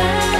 time.